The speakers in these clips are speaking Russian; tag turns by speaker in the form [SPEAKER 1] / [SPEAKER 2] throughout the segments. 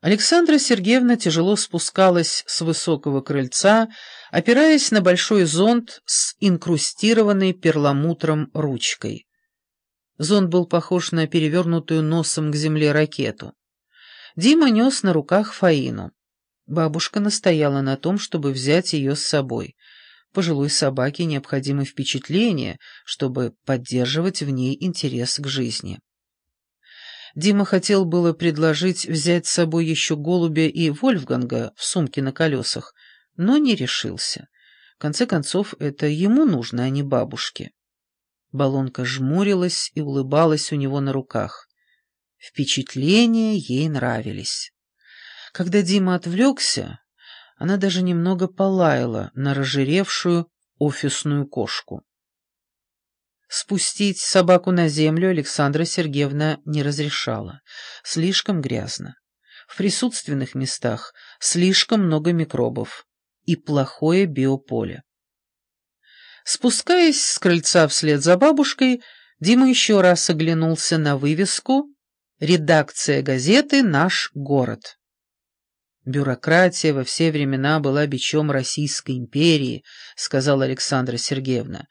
[SPEAKER 1] Александра Сергеевна тяжело спускалась с высокого крыльца, опираясь на большой зонт с инкрустированной перламутром ручкой. Зонт был похож на перевернутую носом к земле ракету. Дима нес на руках Фаину. Бабушка настояла на том, чтобы взять ее с собой. Пожилой собаке необходимы впечатления, чтобы поддерживать в ней интерес к жизни. Дима хотел было предложить взять с собой еще голубя и Вольфганга в сумке на колесах, но не решился. В конце концов, это ему нужно, а не бабушке. Балонка жмурилась и улыбалась у него на руках. Впечатления ей нравились. Когда Дима отвлекся, она даже немного полаяла на разжиревшую офисную кошку. Спустить собаку на землю Александра Сергеевна не разрешала. Слишком грязно. В присутственных местах слишком много микробов и плохое биополе. Спускаясь с крыльца вслед за бабушкой, Дима еще раз оглянулся на вывеску «Редакция газеты «Наш город». «Бюрократия во все времена была бичом Российской империи», — сказала Александра Сергеевна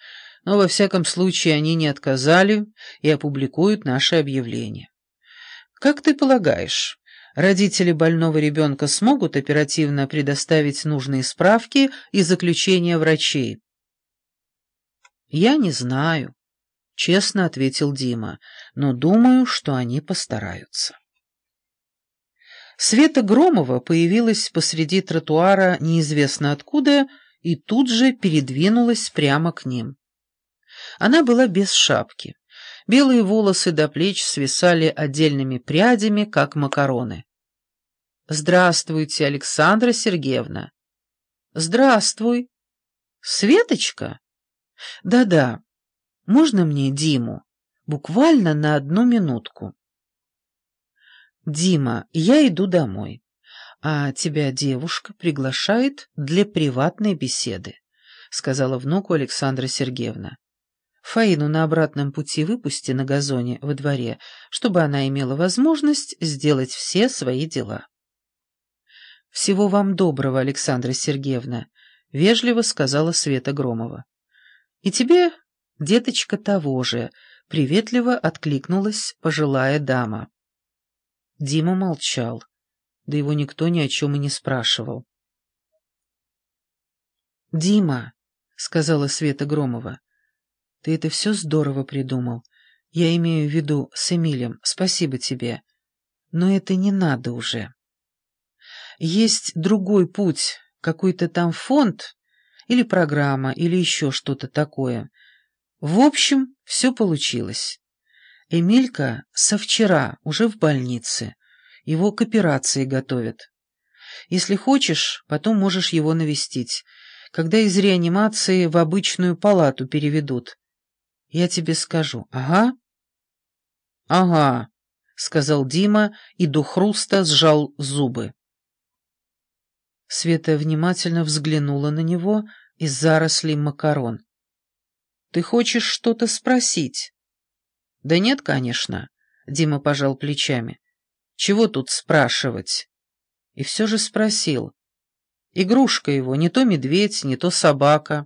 [SPEAKER 1] но во всяком случае они не отказали и опубликуют наше объявление. Как ты полагаешь, родители больного ребенка смогут оперативно предоставить нужные справки и заключения врачей? Я не знаю, честно ответил Дима, но думаю, что они постараются. Света Громова появилась посреди тротуара неизвестно откуда и тут же передвинулась прямо к ним. Она была без шапки. Белые волосы до плеч свисали отдельными прядями, как макароны. «Здравствуйте, Александра Сергеевна!» «Здравствуй!» «Светочка?» «Да-да. Можно мне Диму? Буквально на одну минутку». «Дима, я иду домой, а тебя девушка приглашает для приватной беседы», — сказала внуку Александра Сергеевна. Фаину на обратном пути выпусти на газоне во дворе, чтобы она имела возможность сделать все свои дела. «Всего вам доброго, Александра Сергеевна», — вежливо сказала Света Громова. «И тебе, деточка, того же», — приветливо откликнулась пожилая дама. Дима молчал, да его никто ни о чем и не спрашивал. «Дима», — сказала Света Громова, ты это все здорово придумал. Я имею в виду с Эмилем. Спасибо тебе. Но это не надо уже. Есть другой путь, какой-то там фонд или программа, или еще что-то такое. В общем, все получилось. Эмилька со вчера уже в больнице. Его к операции готовят. Если хочешь, потом можешь его навестить, когда из реанимации в обычную палату переведут. Я тебе скажу. Ага? Ага, сказал Дима и до хруста сжал зубы. Света внимательно взглянула на него из зарослей макарон. «Ты хочешь что-то спросить?» «Да нет, конечно», — Дима пожал плечами. «Чего тут спрашивать?» И все же спросил. Игрушка его, не то медведь, не то собака.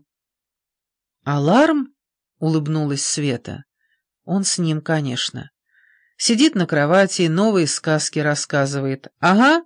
[SPEAKER 1] «Аларм?» Улыбнулась Света. Он с ним, конечно. Сидит на кровати и новые сказки рассказывает. Ага,